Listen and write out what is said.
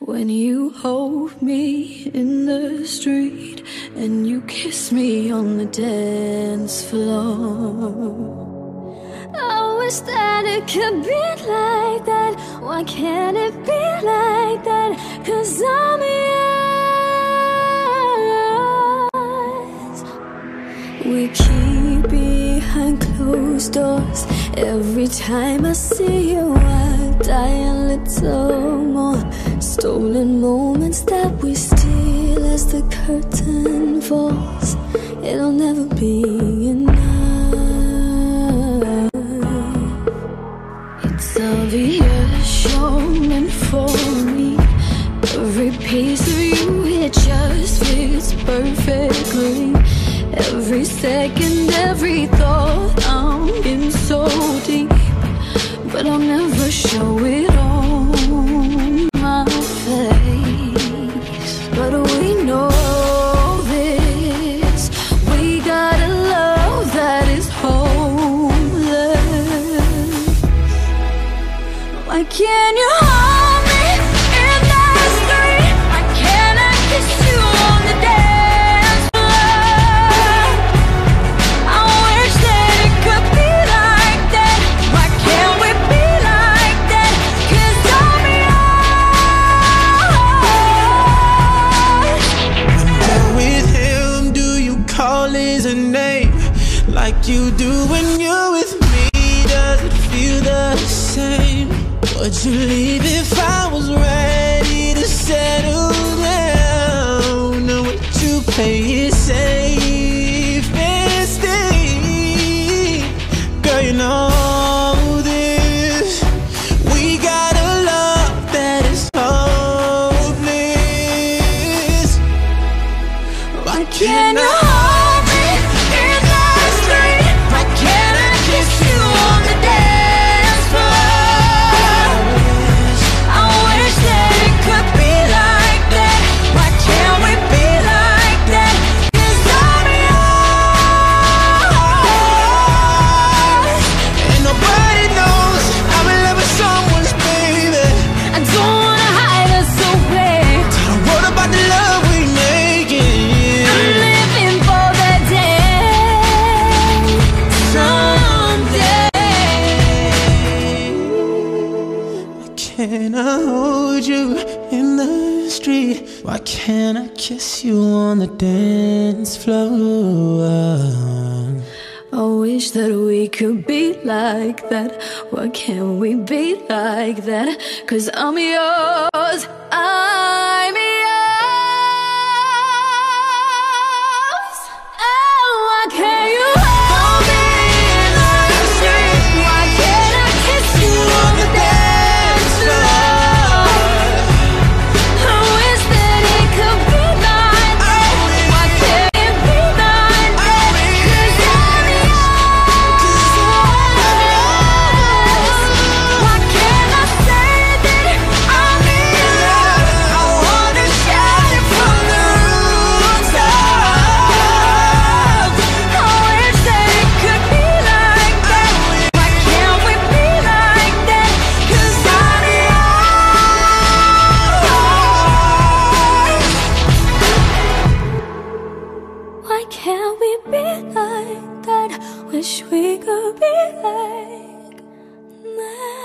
When you hold me in the street and you kiss me on the dance floor. I wish that it could be like that. Why can't it be like that? Cause I'm behind closed doors. Every time I see you, I die a little more. Stolen moments that we steal as the curtain falls. It'll never be enough. It's obvious you're meant for me. Every piece of you, it just fits perfectly. Every second, every thought, I'm in so deep. But I'll never show it on my face. But we know this. We got a love that is homeless. Why can't you you do when you're with me? Does it feel the same? Would you leave if I was ready to settle down? Or would you play it safe and stay? Girl, you know this. We got a love that is hopeless. Why Can you Can I hold you in the street? Why can't I kiss you on the dance floor? I wish that we could be like that. Why can't we be like that? Cause I'm yours. be like that? Wish we could be like that.